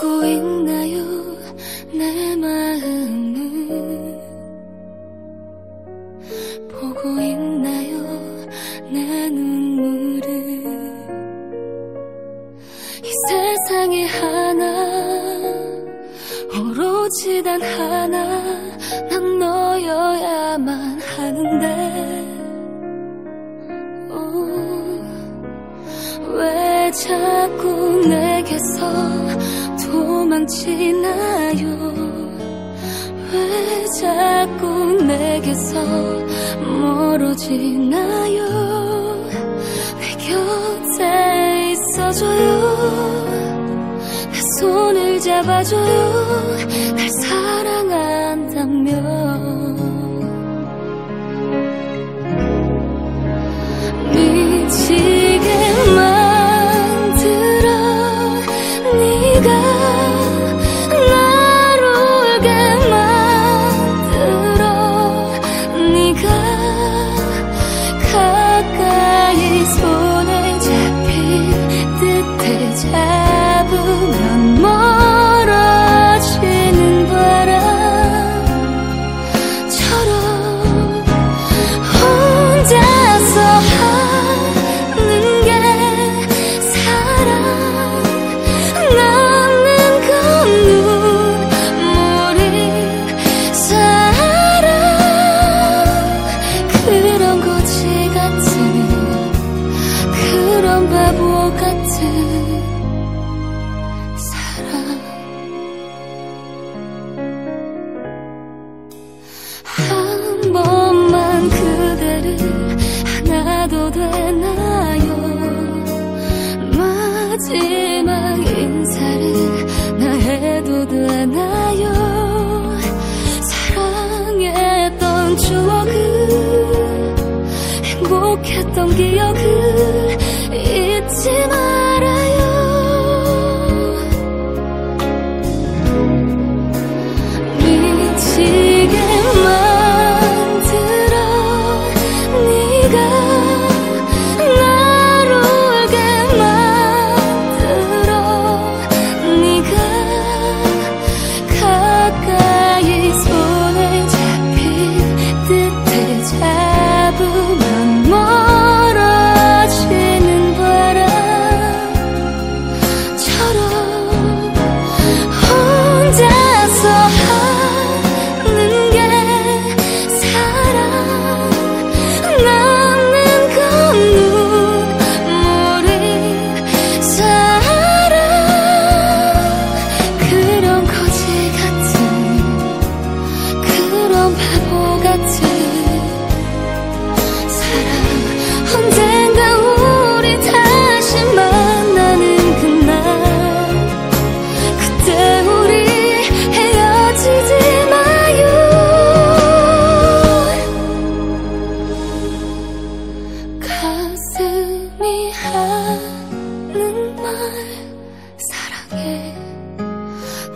듣고 있나요? 내 마음을 보고 있나요? 내 눈물을 이 세상에 하나 오로지 단 하나 난 너여야만 하는데. 왜 자꾸 내게서 도망치나요. 왜 자꾸 내게서 멀어지나요? 내 곁에 있어줘요. 내 손을 잡아줘요. 날 사랑한다면 같은 사랑 한 번만 그대를 안아도 되나요? 마지막 인사를 나 해도 되나요? 사랑했던 추억을 행복했던 기억 good.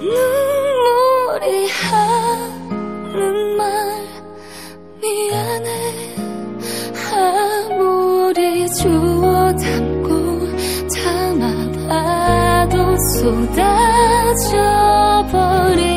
눈물이 하는 말 미안해. 아무리 주워 담고 담아봐도 쏟아져 버리는